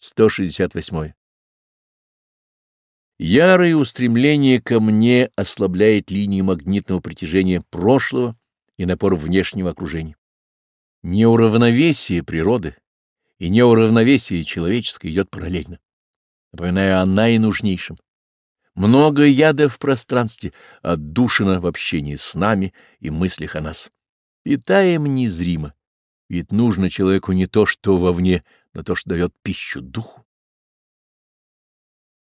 168. Ярое устремление ко мне ослабляет линию магнитного притяжения прошлого и напор внешнего окружения. Неуравновесие природы и неуравновесие человеческое идет параллельно. Напоминаю о наинужнейшем. Много яда в пространстве, отдушина в общении с нами и мыслях о нас. Питаем незримо, ведь нужно человеку не то, что вовне, на то, что дает пищу духу.